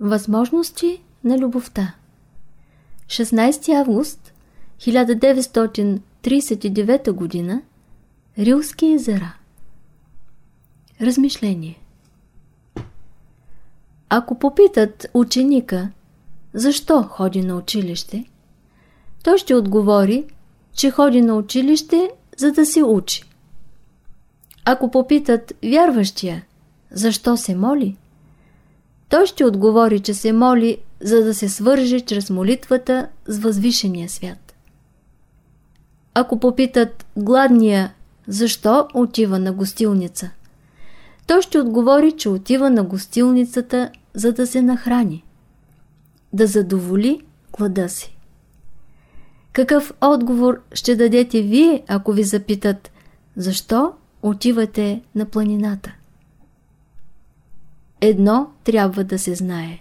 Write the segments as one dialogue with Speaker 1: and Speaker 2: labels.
Speaker 1: Възможности на любовта 16 август 1939 г. Рилски езера Размишление Ако попитат ученика защо ходи на училище, той ще отговори, че ходи на училище, за да се учи. Ако попитат вярващия защо се моли, той ще отговори, че се моли, за да се свърже чрез молитвата с възвишения свят. Ако попитат гладния защо отива на гостилница, той ще отговори, че отива на гостилницата, за да се нахрани, да задоволи глада си. Какъв отговор ще дадете вие, ако ви запитат защо отивате на планината? Едно трябва да се знае.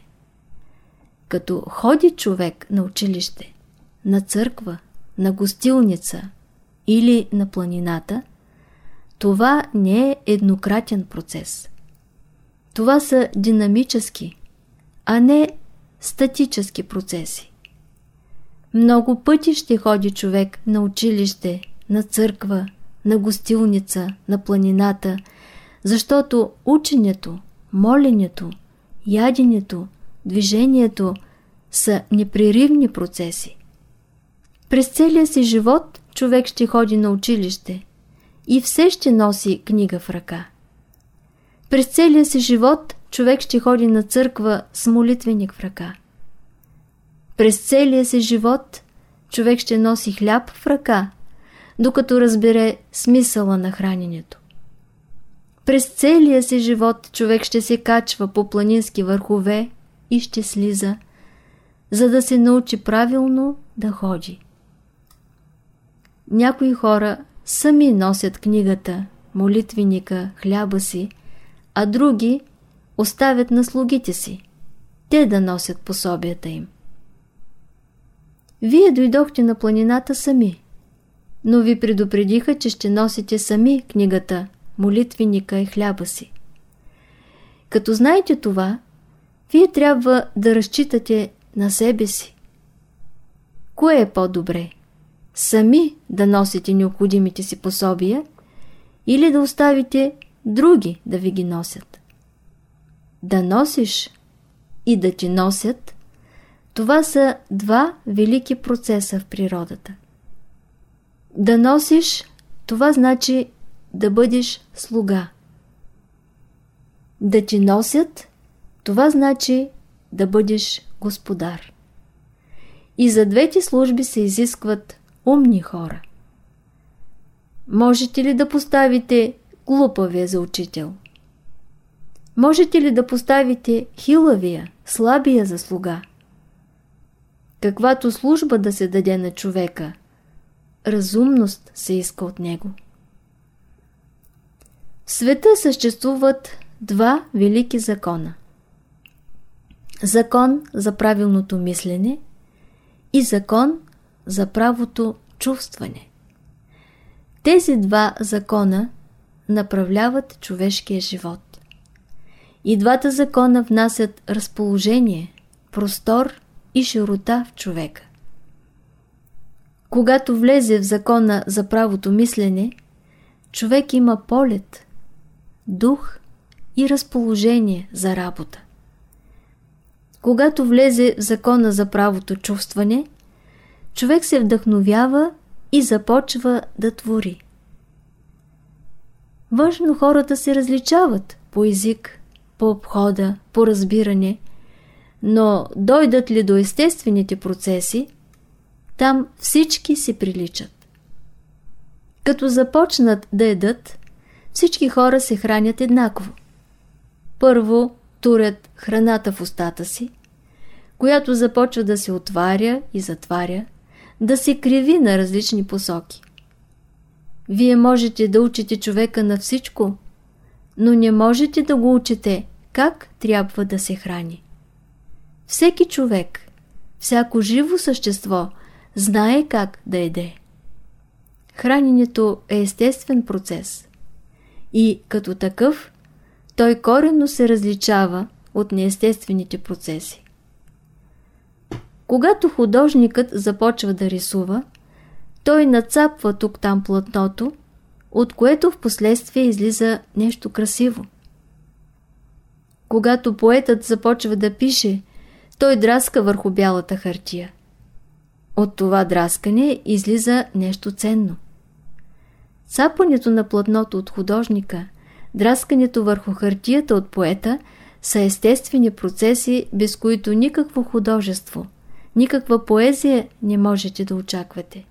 Speaker 1: Като ходи човек на училище, на църква, на гостилница или на планината, това не е еднократен процес. Това са динамически, а не статически процеси. Много пъти ще ходи човек на училище, на църква, на гостилница, на планината, защото ученето, моленето, яденето, движението са непреривни процеси. През целия си живот човек ще ходи на училище и все ще носи книга в ръка. През целия си живот човек ще ходи на църква с молитвеник в ръка. През целия си живот човек ще носи хляб в ръка, докато разбере смисъла на храненето. През целия си живот човек ще се качва по планински върхове и ще слиза, за да се научи правилно да ходи. Някои хора сами носят книгата, молитвеника, хляба си, а други оставят на слугите си, те да носят пособията им. Вие дойдохте на планината сами, но ви предупредиха, че ще носите сами книгата, молитвеника и хляба си. Като знаете това, вие трябва да разчитате на себе си. Кое е по-добре? Сами да носите необходимите си пособия или да оставите други да ви ги носят? Да носиш и да ти носят – това са два велики процеса в природата. Да носиш, това значи да бъдеш слуга. Да ти носят, това значи да бъдеш господар. И за двете служби се изискват умни хора. Можете ли да поставите глупавия за учител? Можете ли да поставите хилавия, слабия за слуга? Каквато служба да се даде на човека, разумност се иска от него. В света съществуват два велики закона. Закон за правилното мислене и закон за правото чувстване. Тези два закона направляват човешкия живот. И двата закона внасят разположение, простор и широта в човека. Когато влезе в закона за правото мислене, човек има полет, дух и разположение за работа. Когато влезе в закона за правото чувстване, човек се вдъхновява и започва да твори. Външно хората се различават по език, по обхода, по разбиране, но дойдат ли до естествените процеси, там всички се приличат. Като започнат да едат, всички хора се хранят еднакво. Първо турят храната в устата си, която започва да се отваря и затваря, да се криви на различни посоки. Вие можете да учите човека на всичко, но не можете да го учите как трябва да се храни. Всеки човек, всяко живо същество знае как да еде. Храненето е естествен процес и като такъв той коренно се различава от неестествените процеси. Когато художникът започва да рисува, той нацапва тук-там платното, от което в последствие излиза нещо красиво. Когато поетът започва да пише, той драска върху бялата хартия. От това драскане излиза нещо ценно. Цапането на платното от художника, драскането върху хартията от поета са естествени процеси, без които никакво художество, никаква поезия не можете да очаквате.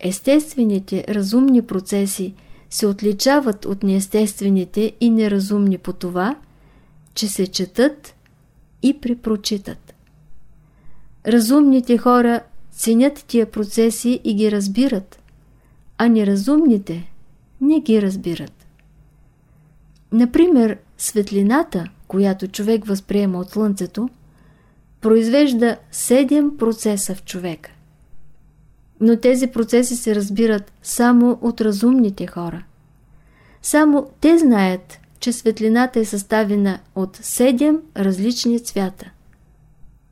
Speaker 1: Естествените разумни процеси се отличават от неестествените и неразумни по това, че се четат и препрочитат. Разумните хора ценят тия процеси и ги разбират, а неразумните не ги разбират. Например, светлината, която човек възприема от Слънцето, произвежда 7 процеса в човека. Но тези процеси се разбират само от разумните хора. Само те знаят, че светлината е съставена от 7 различни цвята.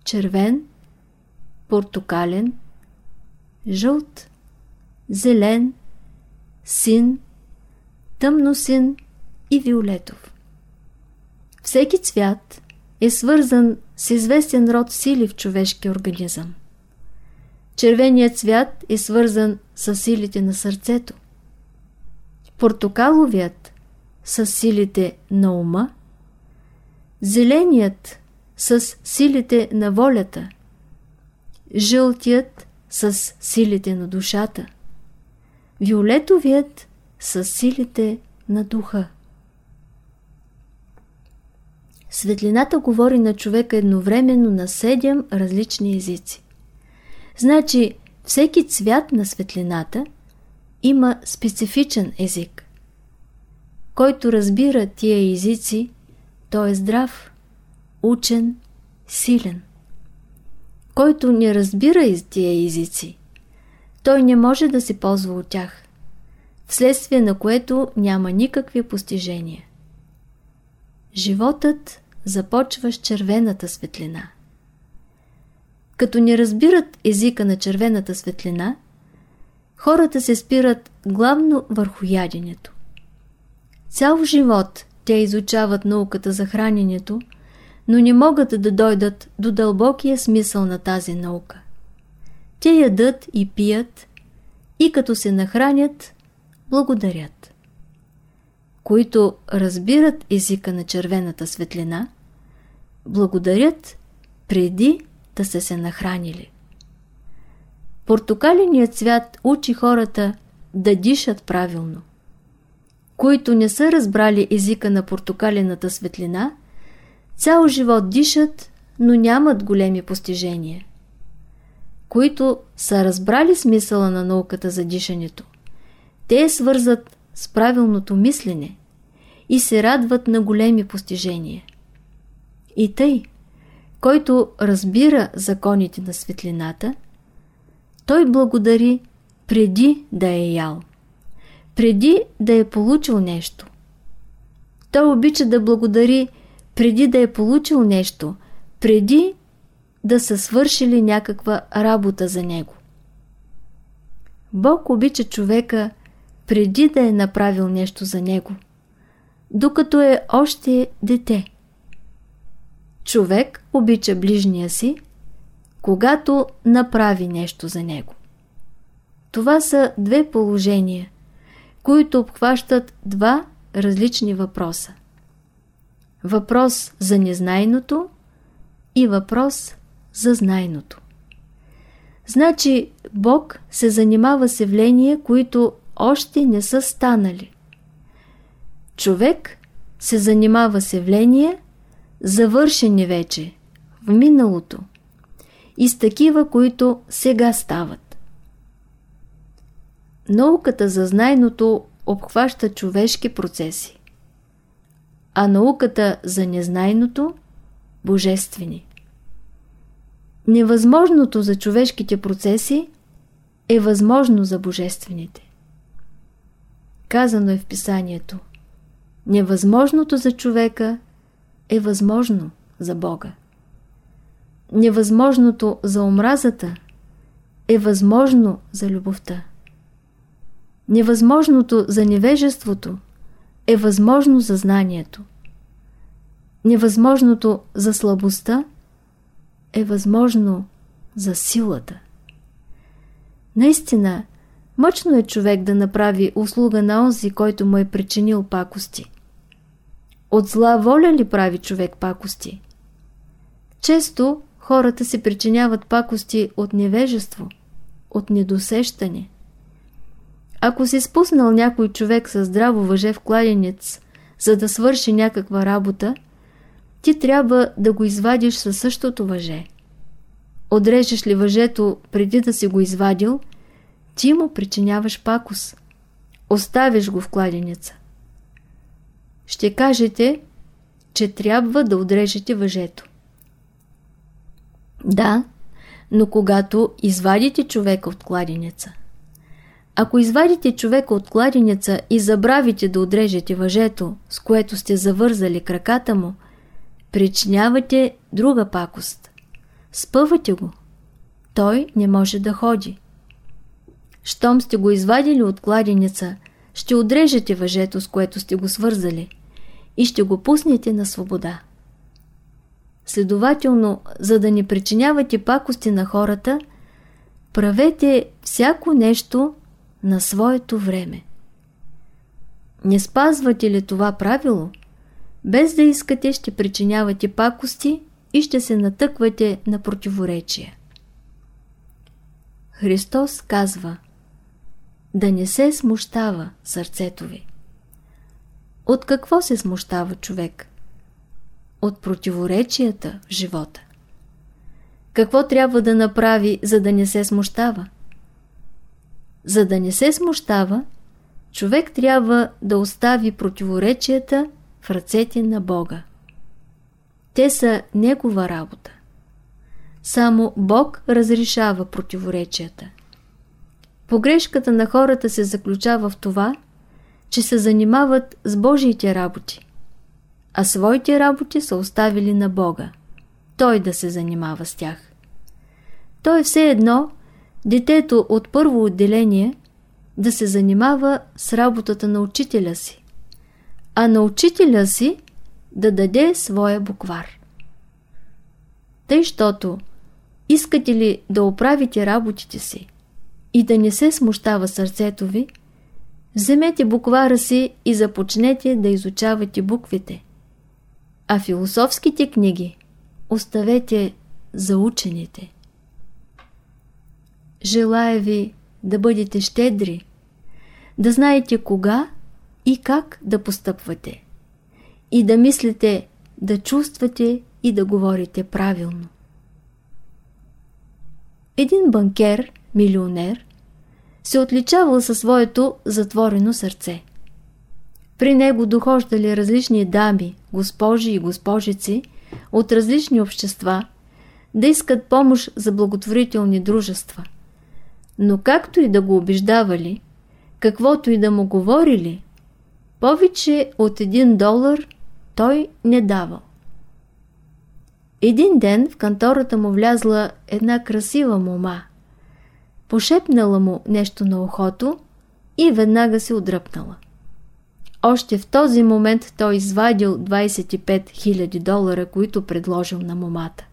Speaker 1: Червен, портокален, жълт, зелен, син, тъмносин и виолетов. Всеки цвят е свързан с известен род сили в човешкия организъм. Червеният цвят е свързан с силите на сърцето. Портокаловият с силите на ума, зеленият с силите на волята, жълтият с силите на душата, виолетовият с силите на духа. Светлината говори на човека едновременно на седем различни езици. Значи, всеки цвят на светлината има специфичен език. Който разбира тия езици, той е здрав, учен, силен. Който не разбира из тия езици, той не може да се ползва от тях, вследствие на което няма никакви постижения. Животът започва с червената светлина. Като не разбират езика на червената светлина, хората се спират главно върху яденето. Цял живот те изучават науката за храненето, но не могат да дойдат до дълбокия смисъл на тази наука. Те ядат и пият и като се нахранят, благодарят. Които разбират езика на червената светлина, благодарят преди да са се нахранили. Портокаленият цвят учи хората да дишат правилно. Които не са разбрали езика на портокалената светлина, цял живот дишат, но нямат големи постижения. Които са разбрали смисъла на науката за дишането, те свързат с правилното мислене и се радват на големи постижения. И тъй, който разбира законите на светлината, той благодари преди да е ял, преди да е получил нещо. Той обича да благодари преди да е получил нещо, преди да са свършили някаква работа за него. Бог обича човека преди да е направил нещо за него, докато е още дете. Човек обича ближния си, когато направи нещо за него. Това са две положения, които обхващат два различни въпроса. Въпрос за незнайното и въпрос за знайното. Значи Бог се занимава с явления, които още не са станали. Човек се занимава с явления, завършени вече, в миналото, и с такива, които сега стават. Науката за знайното обхваща човешки процеси, а науката за незнайното – божествени. Невъзможното за човешките процеси е възможно за божествените. Казано е в писанието – невъзможното за човека – е възможно за Бога. Невъзможното за омразата е възможно за любовта. Невъзможното за невежеството е възможно за знанието. Невъзможното за слабостта е възможно за силата. Наистина, мъчно е човек да направи услуга на онзи, който му е причинил пакости. От зла воля ли прави човек пакости? Често хората си причиняват пакости от невежество, от недосещане. Ако си спуснал някой човек със здраво въже в кладенец, за да свърши някаква работа, ти трябва да го извадиш със същото въже. Отрежеш ли въжето преди да си го извадил, ти му причиняваш пакос. Оставиш го в кладенеца. Ще кажете, че трябва да отрежете въжето. Да, но когато извадите човека от кладенеца. Ако извадите човека от кладенеца и забравите да отрежете въжето, с което сте завързали краката му, причинявате друга пакост. Спъвате го. Той не може да ходи. Щом сте го извадили от кладенеца, ще отрежете въжето, с което сте го свързали и ще го пуснете на свобода. Следователно, за да не причинявате пакости на хората, правете всяко нещо на своето време. Не спазвате ли това правило, без да искате ще причинявате пакости и ще се натъквате на противоречия. Христос казва да не се смущава сърцето ви. От какво се смущава човек? От противоречията в живота. Какво трябва да направи, за да не се смущава? За да не се смущава, човек трябва да остави противоречията в ръцете на Бога. Те са Негова работа. Само Бог разрешава противоречията. Погрешката на хората се заключава в това, че се занимават с Божиите работи, а своите работи са оставили на Бога. Той да се занимава с тях. То е все едно детето от първо отделение да се занимава с работата на учителя си, а на учителя си да даде своя буквар. Тъй, щото искате ли да оправите работите си и да не се смущава сърцето ви, вземете буквара си и започнете да изучавате буквите. А философските книги оставете за учените. Желая ви да бъдете щедри, да знаете кога и как да постъпвате и да мислите, да чувствате и да говорите правилно. Един банкер, милионер, се отличавал със своето затворено сърце. При него дохождали различни дами, госпожи и госпожици от различни общества да искат помощ за благотворителни дружества. Но както и да го убеждавали, каквото и да му говорили, повече от един долар той не давал. Един ден в кантората му влязла една красива мома. Пошепнала му нещо на ухото и веднага се отдръпнала. Още в този момент той извадил 25 000 долара, които предложил на момата.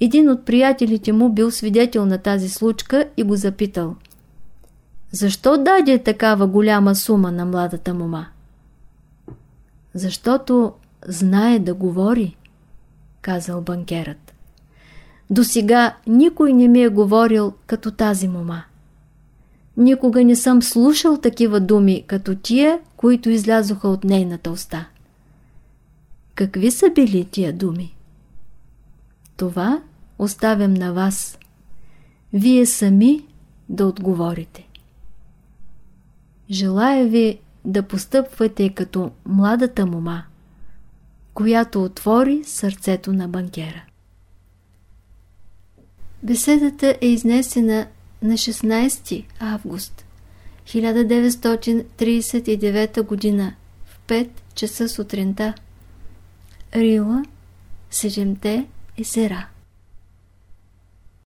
Speaker 1: Един от приятелите му бил свидетел на тази случка и го запитал. Защо даде такава голяма сума на младата мома? Защото знае да говори, казал банкерът. До сега никой не ми е говорил като тази мома. Никога не съм слушал такива думи, като тия, които излязоха от нейната уста. Какви са били тия думи? Това оставям на вас. Вие сами да отговорите. Желая ви да постъпвате като младата мома, която отвори сърцето на банкера. Беседата е изнесена на 16 август 1939 г. в 5 часа сутринта Рила, седемте езера.